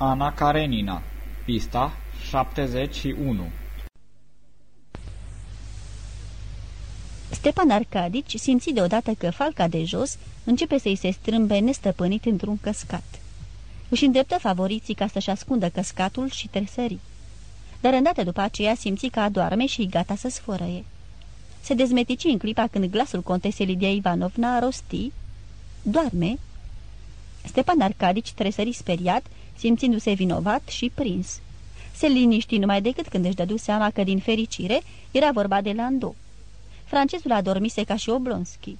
Ana Karenina Pista 71 Stepan Arcadici simți deodată că falca de jos începe să-i se strâmbe nestăpânit într-un căscat. Își îndreptă favoriții ca să-și ascundă căscatul și tresări. Dar îndată după aceea simți că adorme și gata să sfărăie. Se dezmetici în clipa când glasul contesei Lidia Ivanovna rosti Doarme? Stepan Arcadici tresări speriat, simțindu-se vinovat și prins. Se liniști numai decât când își dădu seama că, din fericire, era vorba de Lando. Francezul adormise ca și Oblonski.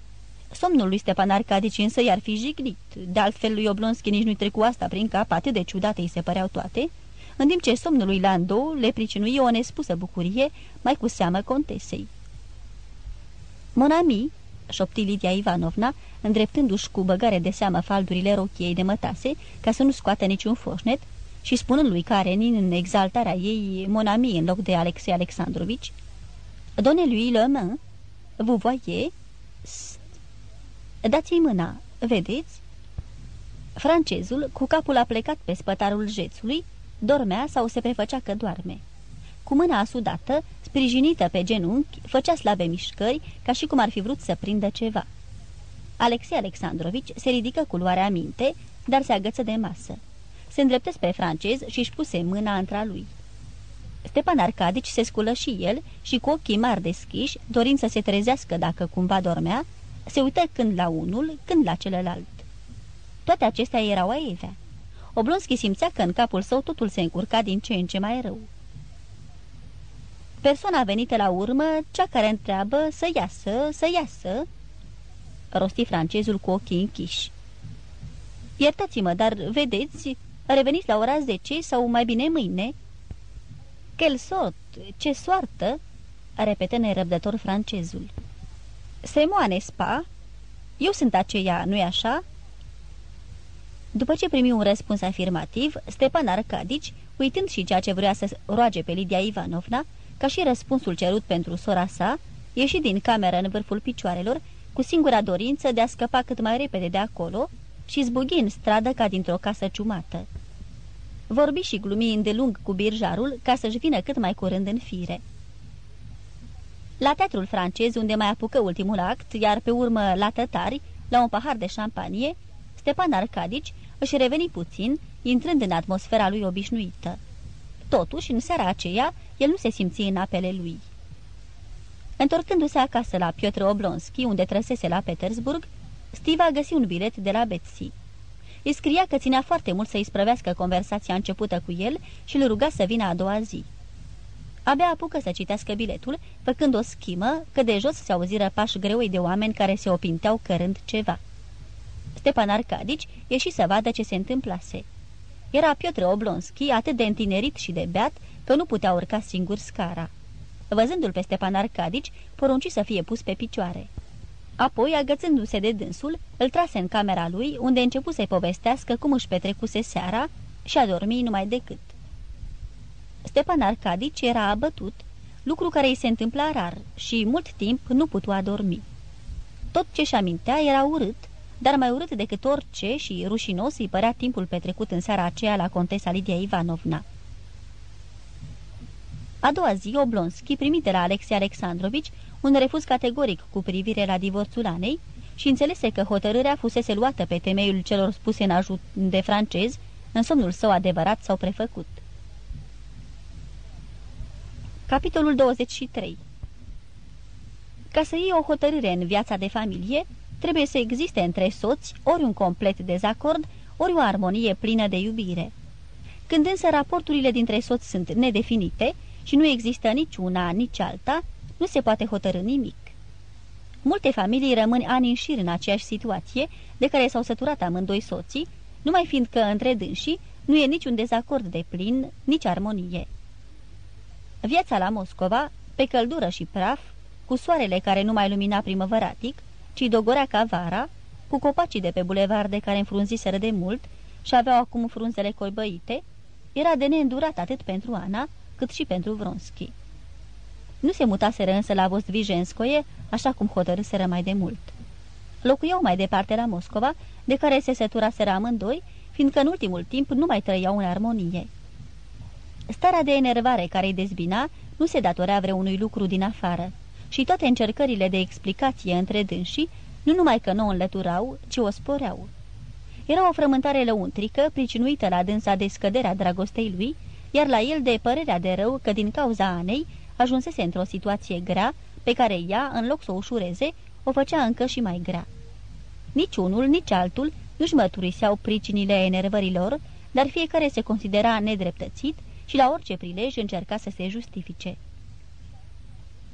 Somnul lui Stepan Arcadici însă i-ar fi jignit. De altfel lui Oblonski nici nu-i trecu asta prin cap, atât de ciudate îi se păreau toate, în timp ce somnul lui Lando le pricinuie o nespusă bucurie, mai cu seamă contesei. Monami, șopti Lidia Ivanovna, îndreptându-și cu băgare de seamă faldurile rochiei de mătase, ca să nu scoată niciun foșnet, și spunând lui Karenin în exaltarea ei Monami în loc de Alexei Alexandrovici, Donnez-lui le main, vous voyez? Dați-i mâna, vedeți?" Francezul, cu capul aplecat pe spătarul jețului, dormea sau se prefăcea că doarme. Cu mâna asudată, sprijinită pe genunchi, făcea slabe mișcări, ca și cum ar fi vrut să prindă ceva. Alexei Alexandrovici se ridică cu luarea minte, dar se agăță de masă. Se îndreptă spre francez și își puse mâna între lui. Stepan Arcadici se sculă și el și cu ochii mari deschiși, dorind să se trezească dacă cumva dormea, se uită când la unul, când la celălalt. Toate acestea erau aievea. Oblonski simțea că în capul său totul se încurca din ce în ce mai rău. Persoana venită la urmă, cea care întreabă să iasă, să iasă, rosti francezul cu ochii închiși. Iertați-mă, dar vedeți, reveniți la ora 10 sau mai bine mâine?" Quel sort, ce soartă!" repetă nerăbdător francezul. Semoane spa? Eu sunt aceea, nu-i așa?" După ce primi un răspuns afirmativ, Stepan Arcadici, uitând și ceea ce vrea să roage pe Lidia Ivanovna, ca și răspunsul cerut pentru sora sa, ieși din cameră în vârful picioarelor, cu singura dorință de a scăpa cât mai repede de acolo și zbughi în stradă ca dintr-o casă ciumată. Vorbi și glumi îndelung cu birjarul ca să-și vină cât mai curând în fire. La teatrul francez, unde mai apucă ultimul act, iar pe urmă la tătari, la un pahar de șampanie, Stepan Arcadici își reveni puțin, intrând în atmosfera lui obișnuită. Totuși, în seara aceea, el nu se simți în apele lui. Întorcându-se acasă la Piotr Oblonski, unde trăsese la Petersburg, Stiva găsi un bilet de la Betsy. Îi scria că ținea foarte mult să-i sprăvească conversația începută cu el și îl ruga să vină a doua zi. Abia apucă să citească biletul, făcând o schimă, că de jos se auziră pași greoi de oameni care se opinteau cărând ceva. Stepan Arcadici ieși să vadă ce se întâmplase. Era Piotr Oblonski atât de întinerit și de beat că nu putea urca singur scara. Văzându-l pe Stepan Arcadici, porunci să fie pus pe picioare. Apoi, agățându-se de dânsul, îl trase în camera lui, unde începu să-i povestească cum își petrecuse seara și a dormi numai decât. Stepan Arcadici era abătut, lucru care îi se întâmpla rar și mult timp nu putea adormi. Tot ce-și amintea era urât, dar mai urât decât orice și rușinos îi părea timpul petrecut în seara aceea la contesa Lidia Ivanovna. A doua zi, Oblonski primi de la Alexei Alexandrovici un refuz categoric cu privire la divorțul Anei și înțelese că hotărârea fusese luată pe temeiul celor spuse în ajut de francez, în somnul său adevărat sau prefăcut. Capitolul 23 Ca să iei o hotărâre în viața de familie, trebuie să existe între soți ori un complet dezacord, ori o armonie plină de iubire. Când însă raporturile dintre soți sunt nedefinite și nu există nici una, nici alta, nu se poate hotărâ nimic. Multe familii rămân ani în șir în aceeași situație, de care s-au săturat amândoi soții, numai fiindcă între dânsii nu e niciun dezacord de plin, nici armonie. Viața la Moscova, pe căldură și praf, cu soarele care nu mai lumina primăvăratic, ci dogorea ca vara, cu copacii de pe bulevarde care înfrunziseră de mult și aveau acum frunzele coibăite, era de neîndurat atât pentru Ana, cât și pentru Vronski. Nu se mutaseră însă la Vostvijenskoie, așa cum hotărâseră mai de mult. Locuiau mai departe la Moscova, de care se săturaseră amândoi, fiindcă în ultimul timp nu mai trăiau în armonie. Starea de enervare care îi dezbina nu se datorea vreunui lucru din afară și toate încercările de explicație între dânsii nu numai că nu o înlăturau, ci o sporeau. Era o frământare lăuntrică, pricinuită la dânsa de scăderea dragostei lui, iar la el de părerea de rău că din cauza Anei ajunsese într-o situație grea, pe care ea, în loc să o ușureze, o făcea încă și mai grea. Nici unul, nici altul nu-și mărturiseau pricinile enervărilor, dar fiecare se considera nedreptățit și la orice prilej încerca să se justifice.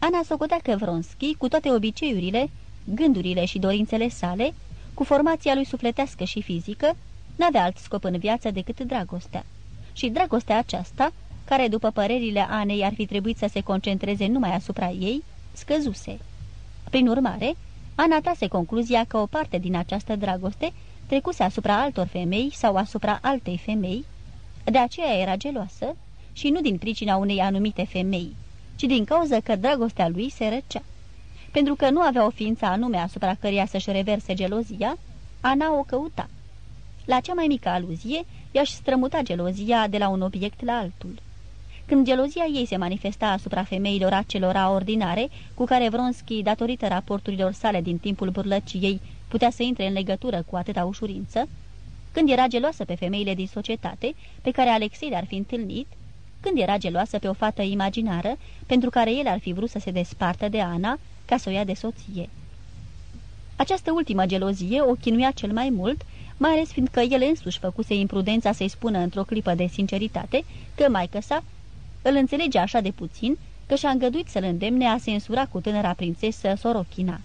Ana socotea că Vronski, cu toate obiceiurile, gândurile și dorințele sale, cu formația lui sufletească și fizică, n-avea alt scop în viață decât dragostea. Și dragostea aceasta, care după părerile Anei ar fi trebuit să se concentreze numai asupra ei, scăzuse. Prin urmare, Ana trase concluzia că o parte din această dragoste trecuse asupra altor femei sau asupra altei femei, de aceea era geloasă și nu din pricina unei anumite femei, ci din cauza că dragostea lui se răcea. Pentru că nu avea o ființă anume asupra căreia să-și reverse gelozia, Ana o căuta. La cea mai mică aluzie, ea-și strămuta gelozia de la un obiect la altul. Când gelozia ei se manifesta asupra femeilor acelora ordinare, cu care Vronski, datorită raporturilor sale din timpul burlăciei, putea să intre în legătură cu atâta ușurință, când era geloasă pe femeile din societate, pe care Alexei le-ar fi întâlnit, când era geloasă pe o fată imaginară, pentru care el ar fi vrut să se despartă de Ana, ca să o ia de soție. Această ultimă gelozie o chinuia cel mai mult, mai ales fiindcă el însuși făcuse imprudența să-i spună într-o clipă de sinceritate că maică sa îl înțelege așa de puțin că și-a îngăduit să-l îndemne a se cu tânăra prințesă Sorochina.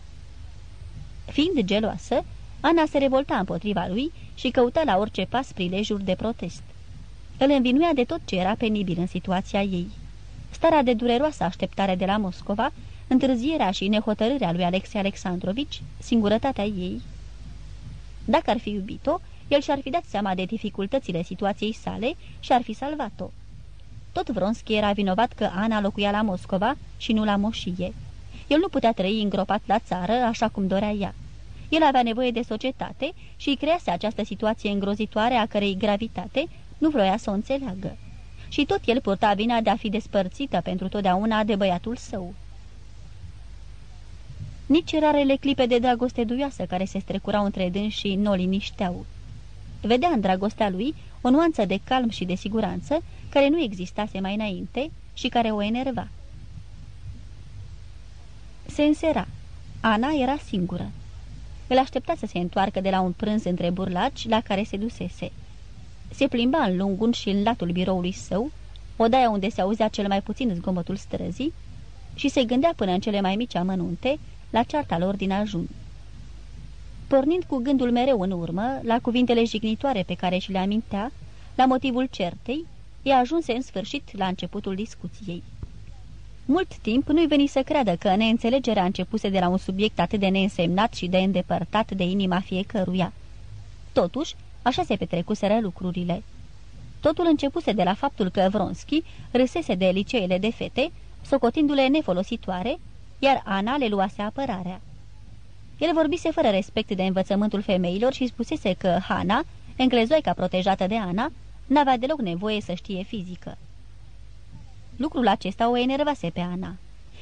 Fiind geloasă, Ana se revolta împotriva lui și căuta la orice pas prilejuri de protest. Îl învinuia de tot ce era penibil în situația ei. Starea de dureroasă așteptare de la Moscova, întârzierea și nehotărârea lui Alexei Alexandrovici, singurătatea ei. Dacă ar fi iubit-o, el și-ar fi dat seama de dificultățile situației sale și ar fi salvat-o. Tot Vronski era vinovat că Ana locuia la Moscova și nu la Moșie. El nu putea trăi îngropat la țară așa cum dorea ea. El avea nevoie de societate și îi crease această situație îngrozitoare a cărei gravitate nu vroia să o înțeleagă. Și tot el purta vina de a fi despărțită pentru totdeauna de băiatul său. Nici rarele clipe de dragoste duioasă care se strecurau între dâns și nu o linișteau. Vedea în dragostea lui o nuanță de calm și de siguranță care nu existase mai înainte și care o enerva. Se însera. Ana era singură. Îl aștepta să se întoarcă de la un prânz între burlaci la care se dusese. Se plimba în lungul și în latul biroului său, odaia unde se auzea cel mai puțin zgomotul străzii, și se gândea până în cele mai mici amănunte la cearta lor din ajun. Pornind cu gândul mereu în urmă, la cuvintele jignitoare pe care și le amintea, la motivul certei, ea ajunse în sfârșit la începutul discuției. Mult timp nu-i veni să creadă că neînțelegerea începuse de la un subiect atât de neînsemnat și de îndepărtat de inima fiecăruia. Totuși, așa se petrecuseră lucrurile. Totul începuse de la faptul că Vronski râsese de liceele de fete, socotindu-le nefolositoare, iar Ana le luase apărarea. El vorbise fără respect de învățământul femeilor și spusese că Hana, enclezoica protejată de Ana, n-avea deloc nevoie să știe fizică. Lucrul acesta o enervase pe Ana.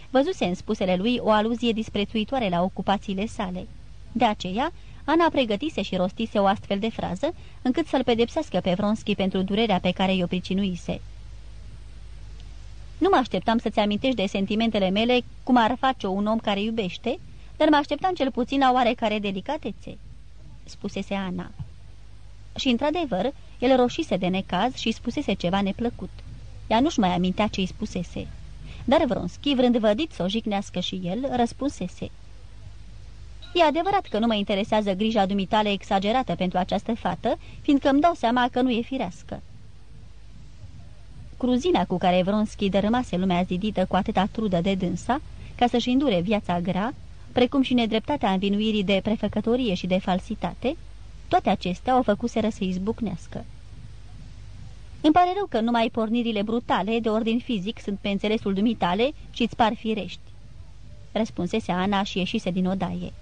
Văzuse în spusele lui o aluzie disprețuitoare la ocupațiile sale. De aceea, Ana pregătise și rostise o astfel de frază, încât să-l pedepsească pe Vronski pentru durerea pe care i-o pricinuise. Nu mă așteptam să-ți amintești de sentimentele mele cum ar face un om care iubește, dar mă așteptam cel puțin la oarecare delicatețe," spusese Ana. Și, într-adevăr, el roșise de necaz și spusese ceva neplăcut. Ea nu-și mai amintea ce îi spusese. Dar Vronski, vrând vădit să o jignească și el, răspunsese. E adevărat că nu mă interesează grija dumitale exagerată pentru această fată, fiindcă îmi dau seama că nu e firească. Cruzimea cu care Vronski dărâmase lumea zidită cu atâta trudă de dânsa, ca să-și îndure viața grea, precum și nedreptatea învinuirii de prefăcătorie și de falsitate, toate acestea o făcuseră să izbucnească. Îmi pare rău că numai pornirile brutale, de ordin fizic, sunt pe înțelesul dumitale și îți par firești. Răspunsese Ana și ieșise din odaie.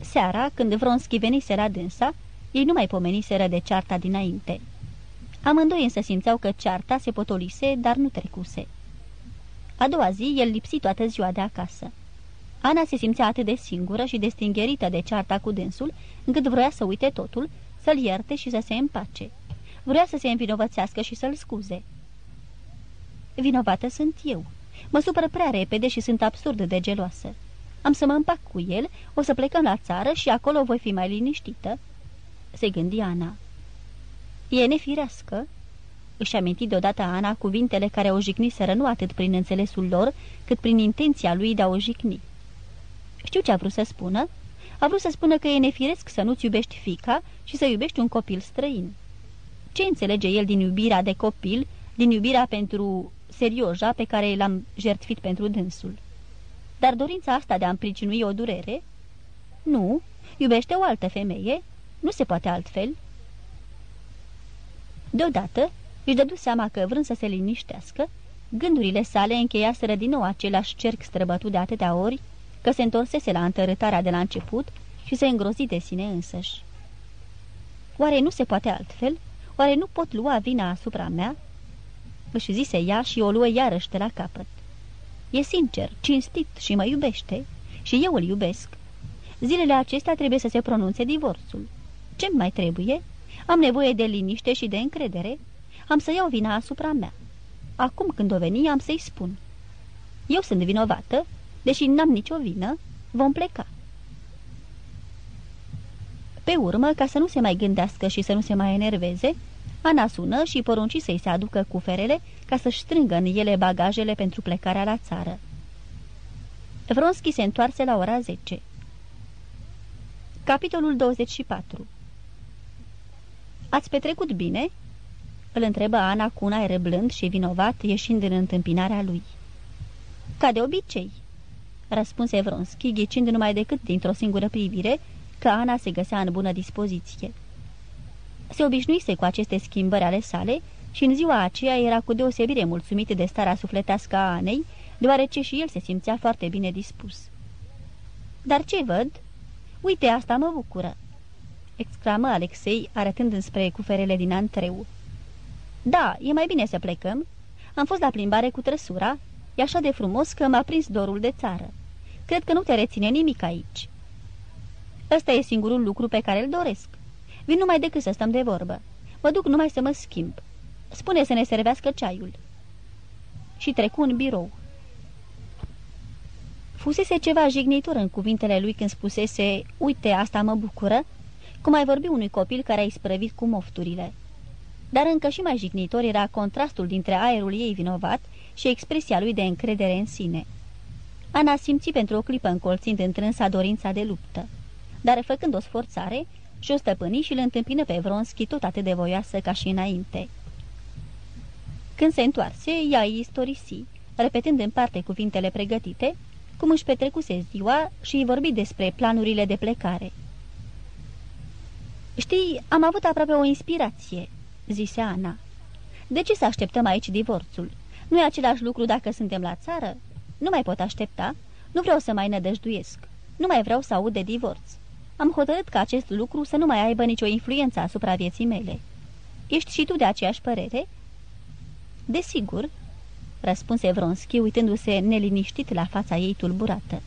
Seara, când Vronski venise la dânsa, Ei nu mai pomeniseră de cearta dinainte. Amândoi însă simțeau că cearta se potolise, dar nu trecuse. A doua zi, el lipsi toată ziua de acasă. Ana se simțea atât de singură și de stingherită de cearta cu dânsul, încât vroia să uite totul, să-l ierte și să se împace. Vrea să se învinovățească și să-l scuze. Vinovată sunt eu. Mă supăr prea repede și sunt absurd de geloasă. Am să mă împac cu el, o să plecăm la țară și acolo voi fi mai liniștită. Se gândi Ana. E nefirească? Își aminti deodată Ana cuvintele care o jigniseră nu atât prin înțelesul lor, cât prin intenția lui de a o jigni. Știu ce a vrut să spună. A vrut să spună că e nefiresc să nu-ți iubești fica și să iubești un copil străin. Ce înțelege el din iubirea de copil, din iubirea pentru serioja pe care l-am jertfit pentru dânsul? Dar dorința asta de a împricinui o durere? Nu, iubește o altă femeie, nu se poate altfel. Deodată își dădu seama că, vrând să se liniștească, gândurile sale încheiaseră din nou același cerc străbătut de atâtea ori, că se întorsese la întărâtarea de la început și se îngrozi de sine însăși. Oare nu se poate altfel? Oare nu pot lua vina asupra mea?" Își zise ea și o luă iarăși de la capăt. E sincer, cinstit și mă iubește și eu îl iubesc. Zilele acestea trebuie să se pronunțe divorțul. ce mai trebuie? Am nevoie de liniște și de încredere. Am să iau vina asupra mea. Acum când o veni, am să-i spun. Eu sunt vinovată, deși n-am nicio vină, vom pleca. Pe urmă, ca să nu se mai gândească și să nu se mai enerveze, Ana sună și porunci să-i se aducă cuferele ca să-și strângă în ele bagajele pentru plecarea la țară. Vronski se întoarse la ora 10. Capitolul 24 Ați petrecut bine?" îl întrebă Ana cu un aer blând și vinovat, ieșind în întâmpinarea lui. Ca de obicei," răspunse Vronski, ghicind numai decât dintr-o singură privire că Ana se găsea în bună dispoziție. Se obișnuise cu aceste schimbări ale sale și în ziua aceea era cu deosebire mulțumit de starea sufletească a Anei, deoarece și el se simțea foarte bine dispus. Dar ce văd? Uite, asta mă bucură!" exclamă Alexei, arătând înspre cuferele din antreu. Da, e mai bine să plecăm. Am fost la plimbare cu trăsura, e așa de frumos că m-a prins dorul de țară. Cred că nu te reține nimic aici." Ăsta e singurul lucru pe care îl doresc. Vin numai decât să stăm de vorbă. Mă duc numai să mă schimb. Spune să ne servească ceaiul." Și trecu în birou. Fusese ceva jignitor în cuvintele lui când spusese, uite, asta mă bucură, cum ai vorbi unui copil care ai sprăvit cu mofturile. Dar încă și mai jignitor era contrastul dintre aerul ei vinovat și expresia lui de încredere în sine. Ana simți pentru o clipă încolțind întrânsa dorința de luptă, dar făcând o sforțare, și o stăpâni și îl întâmpină pe Vronski tot atât de voioasă ca și înainte. Când se întoarse, ea îi istorisi, repetând în parte cuvintele pregătite, cum își petrecuse ziua și îi vorbi despre planurile de plecare. Știi, am avut aproape o inspirație," zise Ana. De ce să așteptăm aici divorțul? Nu e același lucru dacă suntem la țară? Nu mai pot aștepta. Nu vreau să mai nădăjduiesc. Nu mai vreau să aud de divorț am hotărât ca acest lucru să nu mai aibă nicio influență asupra vieții mele. Ești și tu de aceeași părere?" Desigur," răspunse Vronski, uitându-se neliniștit la fața ei tulburată.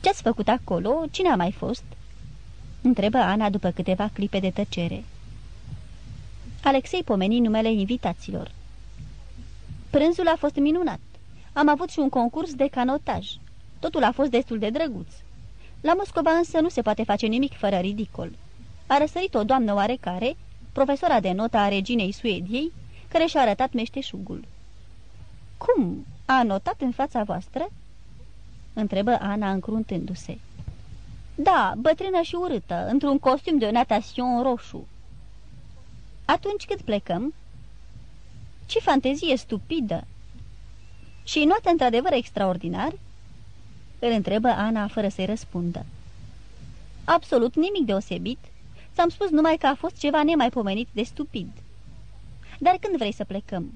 Ce-ați făcut acolo? Cine a mai fost?" întrebă Ana după câteva clipe de tăcere. Alexei pomeni numele invitaților. Prânzul a fost minunat. Am avut și un concurs de canotaj. Totul a fost destul de drăguț. La Moscova însă nu se poate face nimic fără ridicol. A răsărit o doamnă oarecare, profesora de notă a reginei Suediei, care și-a arătat meșteșugul. Cum? A notat în fața voastră?" întrebă Ana încruntându-se. Da, bătrână și urâtă, într-un costum de natațion roșu." Atunci cât plecăm?" Ce fantezie stupidă!" Și notă într-adevăr extraordinar?" Îl întrebă Ana fără să-i răspundă. Absolut nimic deosebit. Ți-am spus numai că a fost ceva nemaipomenit de stupid. Dar când vrei să plecăm?"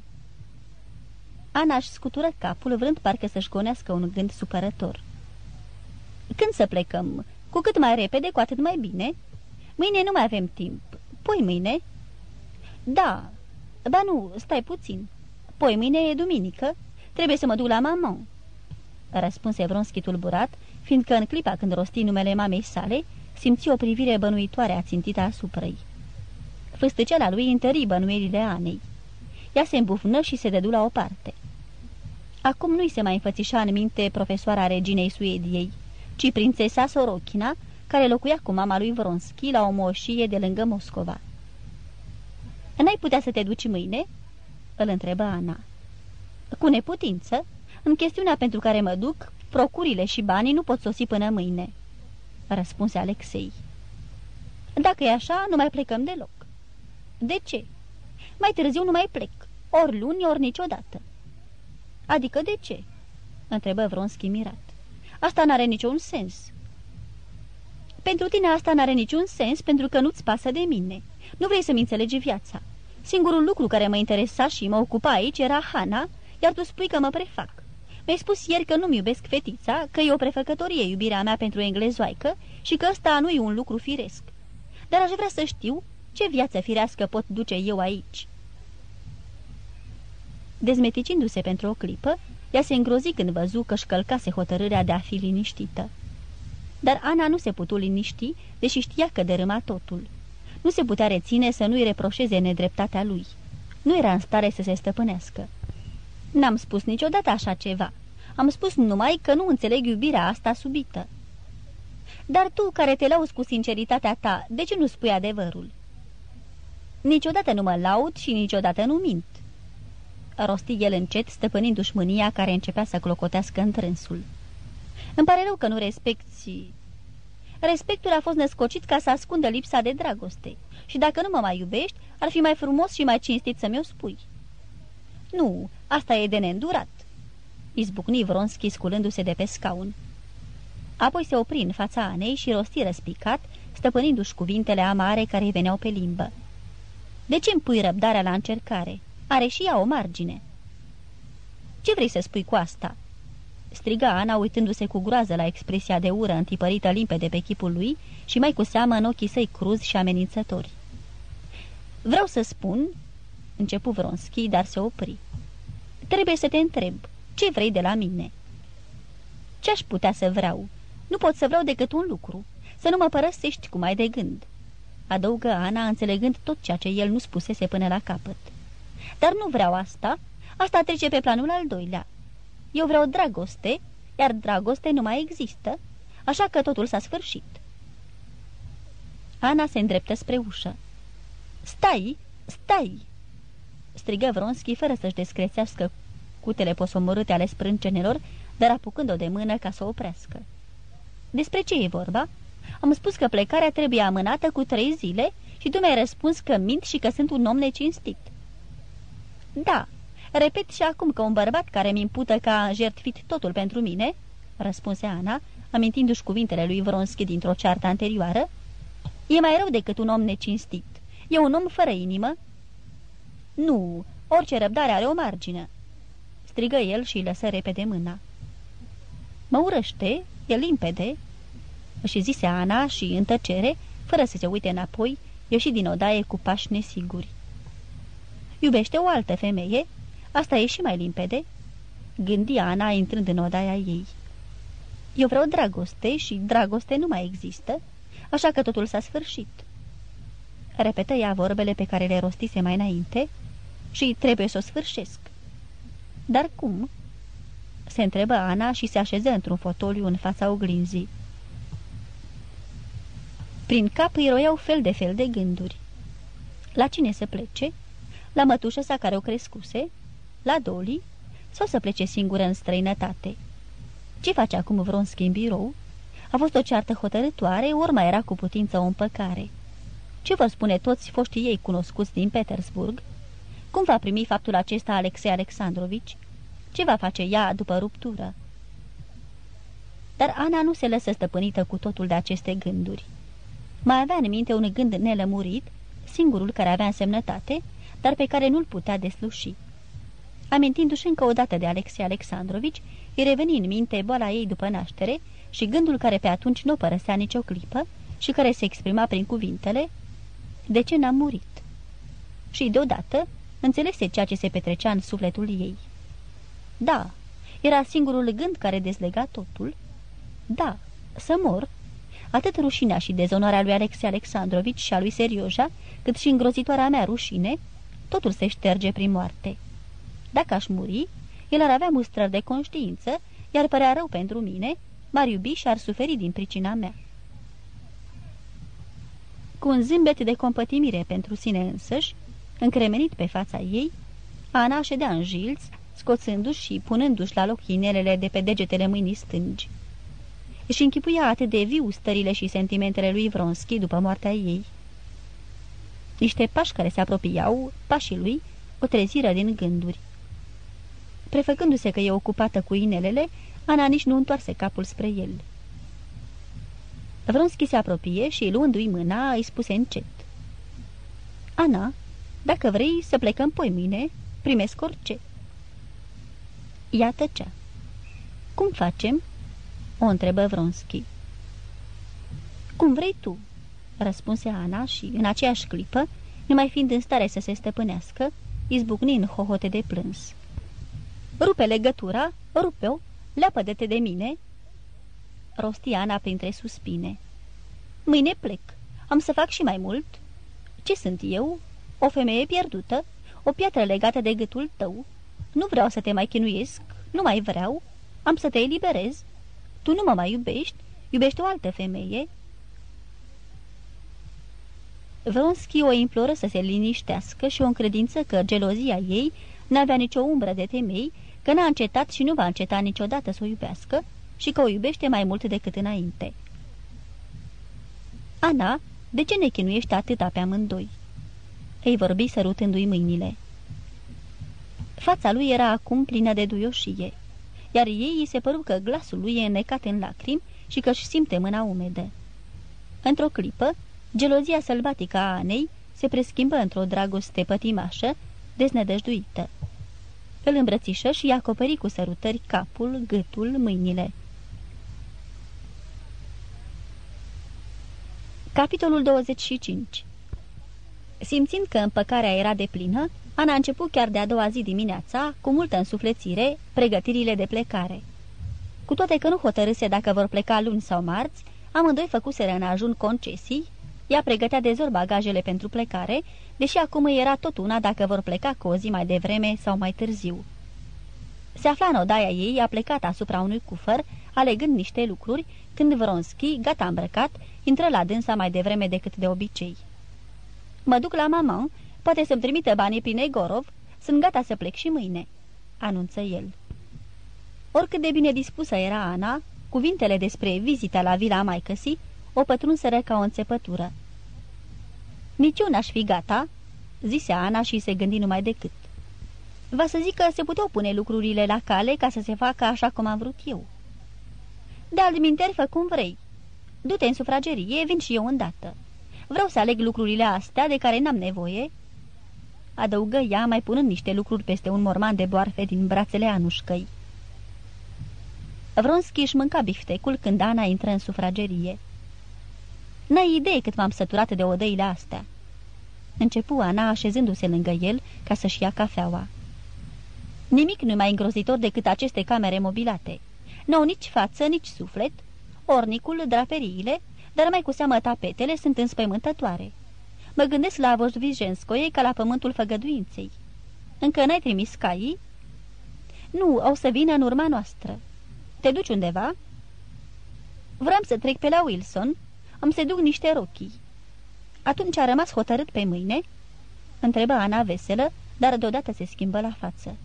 Ana își scutură capul, vrând parcă să-și gonească un gând supărător. Când să plecăm? Cu cât mai repede, cu atât mai bine. Mâine nu mai avem timp. Poi mâine?" Da. Ba nu, stai puțin. Poi mâine e duminică. Trebuie să mă duc la mamă." Răspunse Vronski tulburat, fiindcă în clipa când rosti numele mamei sale, simți o privire bănuitoare ațintită asupra ei. Fâstăceala lui întări bănuierile Anei. Ea se îmbufnă și se dădu la o parte. Acum nu-i se mai înfățișa în minte profesoara reginei Suediei, ci prințesa Sorochina, care locuia cu mama lui Vronski la o moșie de lângă Moscova. N-ai putea să te duci mâine?" îl întrebă Ana. Cu neputință, în chestiunea pentru care mă duc, procurile și banii nu pot sosi până mâine," răspunse Alexei. Dacă e așa, nu mai plecăm deloc." De ce?" Mai târziu nu mai plec, ori luni, ori niciodată." Adică de ce?" întrebă Vronski mirat. Asta n-are niciun sens." Pentru tine asta n-are niciun sens pentru că nu-ți pasă de mine. Nu vrei să-mi înțelegi viața. Singurul lucru care mă interesa și mă ocupa aici era Hana, iar tu spui că mă prefac. Mi-ai spus ieri că nu-mi iubesc fetița, că e o prefăcătorie iubirea mea pentru englezoaică și că ăsta nu e un lucru firesc. Dar aș vrea să știu ce viață firească pot duce eu aici. Dezmeticindu-se pentru o clipă, ea se îngrozi când văzu că-și călcase hotărârea de a fi liniștită. Dar Ana nu se putu liniști, deși știa că dărâma totul. Nu se putea reține să nu-i reproșeze nedreptatea lui. Nu era în stare să se stăpânească. N-am spus niciodată așa ceva. Am spus numai că nu înțeleg iubirea asta subită. Dar tu, care te lauzi cu sinceritatea ta, de ce nu spui adevărul? Niciodată nu mă laud și niciodată nu mint. Rosti el încet, stăpânindu-și mânia care începea să clocotească întrânsul. Îmi pare rău că nu respecti Respectul a fost născocit ca să ascundă lipsa de dragoste. Și dacă nu mă mai iubești, ar fi mai frumos și mai cinstit să mi-o spui. Nu, asta e de neîndurat. Izbucni Vronski sculându-se de pe scaun. Apoi se opri în fața Anei și rosti răspicat, stăpânindu-și cuvintele amare care îi veneau pe limbă. De ce îmi pui răbdarea la încercare? Are și ea o margine." Ce vrei să spui cu asta?" striga Ana uitându-se cu groază la expresia de ură întipărită limpede pe chipul lui și mai cu seamă în ochii săi cruzi și amenințători. Vreau să spun, începu Vronski, dar se opri. Trebuie să te întreb, ce vrei de la mine? Ce-aș putea să vreau? Nu pot să vreau decât un lucru, să nu mă părăsești cu mai de gând. Adăugă Ana, înțelegând tot ceea ce el nu spusese până la capăt. Dar nu vreau asta, asta trece pe planul al doilea. Eu vreau dragoste, iar dragoste nu mai există, așa că totul s-a sfârșit. Ana se îndreptă spre ușă. Stai, stai!" Strigă Vronski fără să-și descrețească cutele posomorâte ale sprâncenelor, dar apucând-o de mână ca să o oprească. Despre ce e vorba? Am spus că plecarea trebuie amânată cu trei zile și tu mi-ai răspuns că mint și că sunt un om necinstit." Da, Repet și acum că un bărbat care mi impută că a jertfit totul pentru mine, răspunse Ana, amintindu-și cuvintele lui Vronski dintr-o ceartă anterioară, e mai rău decât un om necinstit. E un om fără inimă? Nu, orice răbdare are o margine, strigă el și îi lăsă repede mâna. Mă urăște, e limpede, își zise Ana și, în tăcere, fără să se uite înapoi, ieși din odaie cu pași nesiguri. Iubește o altă femeie Asta e și mai limpede?" Gândi Ana intrând în odaia ei. Eu vreau dragoste și dragoste nu mai există, așa că totul s-a sfârșit." Repetă ea vorbele pe care le rostise mai înainte și trebuie să o sfârșesc. Dar cum?" se întrebă Ana și se așeză într-un fotoliu în fața oglinzii. Prin cap îi roiau fel de fel de gânduri. La cine să plece? La mătușa sa care o crescuse? la Doli sau să plece singură în străinătate. Ce face acum Vronski în birou? A fost o ceartă hotărătoare, urma era cu putință o împăcare. Ce vă spune toți foștii ei cunoscuți din Petersburg? Cum va primi faptul acesta Alexei Alexandrovici? Ce va face ea după ruptură? Dar Ana nu se lăsă stăpânită cu totul de aceste gânduri. Mai avea în minte un gând nelămurit, singurul care avea însemnătate, dar pe care nu-l putea desluși. Amintindu-și încă o dată de Alexei Alexandrovici, îi reveni în minte boala ei după naștere și gândul care pe atunci nu părăsea nicio clipă, și care se exprima prin cuvintele De ce n-am murit? Și deodată înțelese ceea ce se petrecea în sufletul ei. Da, era singurul gând care dezlega totul. Da, să mor. Atât rușinea și dezonarea lui Alexei Alexandrovici și a lui Serioja, cât și îngrozitoarea mea rușine, totul se șterge prin moarte. Dacă aș muri, el ar avea mustrări de conștiință, iar părea rău pentru mine, m-ar iubi și ar suferi din pricina mea. Cu un zâmbet de compătimire pentru sine însăși, încremenit pe fața ei, Ana ședea în jilț, scoțându-și și punându-și la loc inelele de pe degetele mâinii stângi. Își închipuia atât de viu stările și sentimentele lui Vronski după moartea ei. Niște pași care se apropiau, pașii lui, o treziră din gânduri. Prefăcându-se că e ocupată cu inelele, Ana nici nu întoarse capul spre el. Vronski se apropie și, luându-i mâna, îi spuse încet. Ana, dacă vrei să plecăm poi mine, primesc orice." Ea tăcea. Cum facem?" o întrebă Vronski. Cum vrei tu," răspunse Ana și, în aceeași clipă, numai fiind în stare să se stăpânească, izbucni în hohote de plâns. Rupe legătura, rupe-o, leapă-de-te de mine!" Rosti Ana printre suspine. Mâine plec. Am să fac și mai mult." Ce sunt eu? O femeie pierdută? O piatră legată de gâtul tău? Nu vreau să te mai chinuiesc, nu mai vreau. Am să te eliberez. Tu nu mă mai iubești, iubești o altă femeie." Vronski o imploră să se liniștească și o încredință că gelozia ei n-avea nicio umbră de temei, că n-a încetat și nu va înceta niciodată să o iubească și că o iubește mai mult decât înainte. Ana, de ce ne chinuiești atâta pe amândoi?" Îi vorbi sărutându-i mâinile. Fața lui era acum plină de duioșie, iar ei îi se păru că glasul lui e înnecat în lacrimi și că își simte mâna umedă. Într-o clipă, gelozia sălbatică a Anei se preschimbă într-o dragoste pătimașă, deznădăjduită. Îl îmbrățișă și i-a acoperi cu sărutări capul, gâtul, mâinile. Capitolul 25 Simțind că împăcarea era de plină, Ana a început chiar de a doua zi dimineața, cu multă însuflețire, pregătirile de plecare. Cu toate că nu hotărâse dacă vor pleca luni sau marți, amândoi făcuseră în ajun concesii, ea pregătea de zor bagajele pentru plecare, deși acum îi era tot una dacă vor pleca cu o zi mai devreme sau mai târziu. Se afla în odaia ei, a plecat asupra unui cufăr, alegând niște lucruri, când Vronski, gata îmbrăcat, intră la dânsa mai devreme decât de obicei. Mă duc la mama, poate să-mi trimite banii prin Egorov, sunt gata să plec și mâine," anunță el. Oricât de bine dispusă era Ana, cuvintele despre vizita la vila maicăsii o pătrunseră ca o înțepătură. Nici eu n-aș fi gata," zise Ana și se gândi numai decât. Va să zic că se puteau pune lucrurile la cale ca să se facă așa cum am vrut eu." De altminteri fă cum vrei. Du-te în sufragerie, vin și eu îndată." Vreau să aleg lucrurile astea de care n-am nevoie." Adăugă ea, mai punând niște lucruri peste un morman de boarfe din brațele anușcăi. Vronski își mânca biftecul când Ana intră în sufragerie. N-ai idee cât m-am săturat de odăile astea." Începu Ana așezându-se lângă el ca să-și ia cafeaua. Nimic nu mai îngrozitor decât aceste camere mobilate. N-au nici față, nici suflet. Ornicul, draperiile, dar mai cu seamă tapetele sunt înspăimântătoare. Mă gândesc la Voșvijenskoie ca la pământul făgăduinței. Încă n-ai trimis caii? Nu, au să vină în urma noastră. Te duci undeva? Vreau să trec pe la Wilson. Am să duc niște rochii. Atunci a rămas hotărât pe mâine? Întrebă Ana veselă, dar deodată se schimbă la față.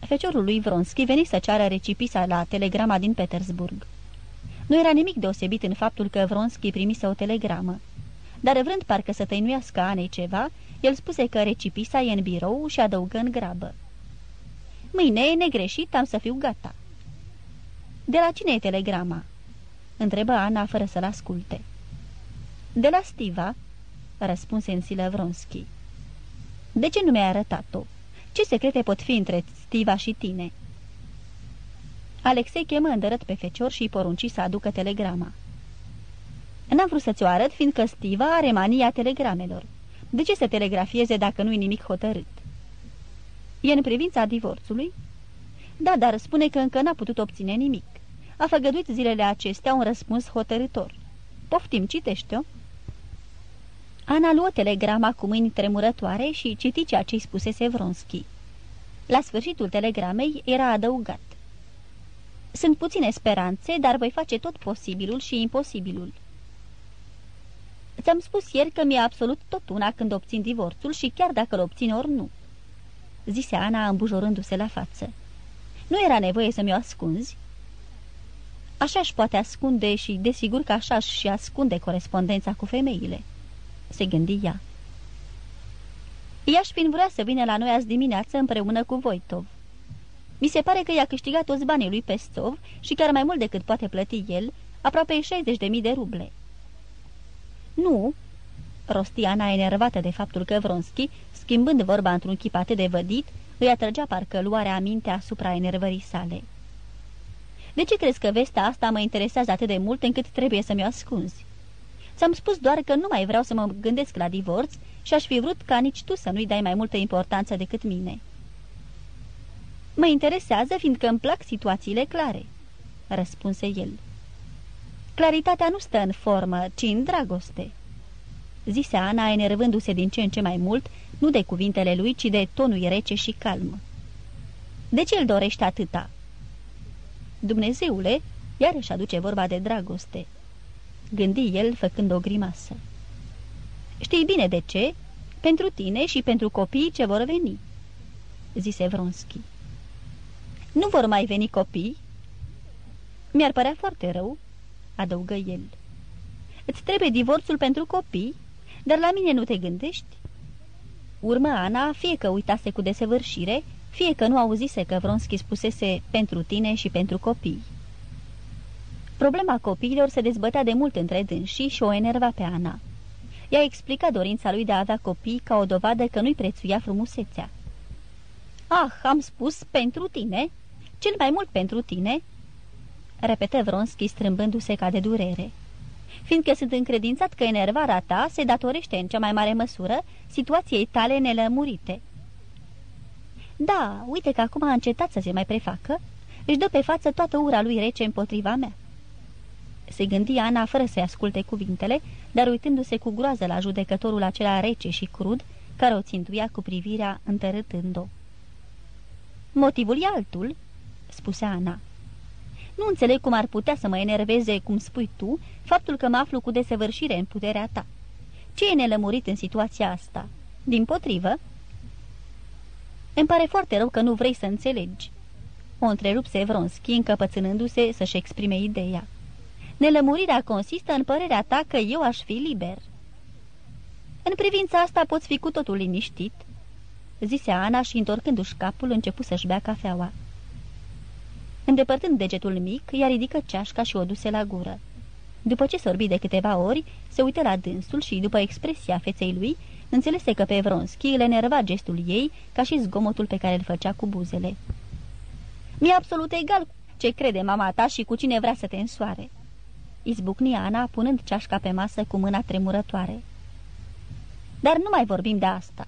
Feciorul lui Vronski veni să ceară recipisa la telegrama din Petersburg. Nu era nimic deosebit în faptul că Vronski primise o telegramă. Dar vrând parcă să tăinuiască Anei ceva, el spuse că recipisa e în birou și adăugă în grabă. Mâine e negreșit, am să fiu gata." De la cine e telegrama?" întrebă Ana fără să-l asculte. De la Stiva," răspunse în silă Vronski. De ce nu mi-ai arătat-o? Ce secrete pot fi între Stiva și tine?" Alexei chemă îndărât pe fecior și îi porunci să aducă telegrama. N-am vrut să ți-o arăt, fiindcă Stiva are mania telegramelor. De ce să telegrafieze dacă nu-i nimic hotărât? E în privința divorțului? Da, dar spune că încă n-a putut obține nimic. A făgăduit zilele acestea un răspuns hotărător. Poftim, citește-o. Ana luă telegrama cu mâini tremurătoare și citi ceea ce-i spusese Vronski. La sfârșitul telegramei era adăugat. Sunt puține speranțe, dar voi face tot posibilul și imposibilul. Ți-am spus ieri că mi-e absolut tot una când obțin divorțul și chiar dacă-l obțin ori nu. Zise Ana îmbujorându-se la față. Nu era nevoie să mi-o ascunzi. Așa își poate ascunde și desigur că așa și ascunde corespondența cu femeile. Se gândi ea. Iașpin vrea să vină la noi azi dimineață împreună cu Voitov. Mi se pare că i-a câștigat toți banii lui Pestov și chiar mai mult decât poate plăti el, aproape 60.000 de ruble. Nu, rosti Ana enervată de faptul că Vronski, schimbând vorba într-un chip atât de vădit, îi atrăgea parcă luarea aminte asupra enervării sale. De ce crezi că vestea asta mă interesează atât de mult încât trebuie să mi-o ascunzi? Ți-am spus doar că nu mai vreau să mă gândesc la divorț și aș fi vrut ca nici tu să nu-i dai mai multă importanță decât mine." Mă interesează fiindcă îmi plac situațiile clare," răspunse el. Claritatea nu stă în formă, ci în dragoste." Zise Ana, enervându-se din ce în ce mai mult, nu de cuvintele lui, ci de tonul rece și calm. De ce îl dorești atâta?" Dumnezeule, iarăși aduce vorba de dragoste." Gândi el, făcând o grimasă. Știi bine de ce? Pentru tine și pentru copiii ce vor veni," zise Vronski. Nu vor mai veni copii?" Mi-ar părea foarte rău," adăugă el. Îți trebuie divorțul pentru copii, dar la mine nu te gândești?" Urmă Ana, fie că uitase cu desăvârșire, fie că nu auzise că Vronski spusese pentru tine și pentru copii. Problema copiilor se dezbătea de mult între dânsii și o enerva pe Ana. I-a explicat dorința lui de a avea copii ca o dovadă că nu-i prețuia frumusețea. Ah, am spus pentru tine? Cel mai mult pentru tine?" repetă Vronski strâmbându-se ca de durere. Fiindcă sunt încredințat că enervarea ta se datorește în cea mai mare măsură situației tale nelămurite." Da, uite că acum a încetat să se mai prefacă. Își dă pe față toată ura lui rece împotriva mea." Se gândi Ana fără să-i asculte cuvintele, dar uitându-se cu groază la judecătorul acela rece și crud, care o țintuia cu privirea întărâtând-o. Motivul e altul," spuse Ana. Nu înțeleg cum ar putea să mă enerveze, cum spui tu, faptul că mă aflu cu desăvârșire în puterea ta. Ce e nelămurit în situația asta? Din potrivă? Îmi pare foarte rău că nu vrei să înțelegi." O întrerupse Vronski, încăpățânându-se să-și exprime ideea. Nelămurirea consistă în părerea ta că eu aș fi liber." În privința asta poți fi cu totul liniștit," zise Ana și, întorcându-și capul, începu să-și bea cafeaua. Îndepărtând degetul mic, ea ridică ceașca și o duse la gură. După ce sorbi de câteva ori, se uită la dânsul și, după expresia feței lui, înțelese că pe Vronski îl enerva gestul ei ca și zgomotul pe care îl făcea cu buzele. Mi-e absolut egal ce crede mama ta și cu cine vrea să te însoare." Izbucni Ana, punând ceașca pe masă cu mâna tremurătoare. Dar nu mai vorbim de asta."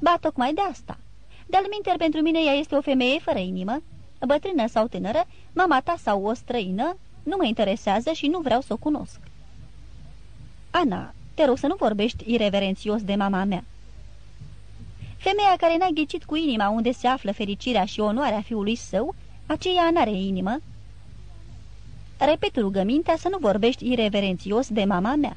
Ba, tocmai de asta. De-al minter pentru mine ea este o femeie fără inimă, bătrână sau tânără, mama ta sau o străină, nu mă interesează și nu vreau să o cunosc. Ana, te rog să nu vorbești ireverențios de mama mea. Femeia care n-a ghicit cu inima unde se află fericirea și onoarea fiului său, aceea n-are inimă. Repet rugămintea să nu vorbești ireverențios de mama mea.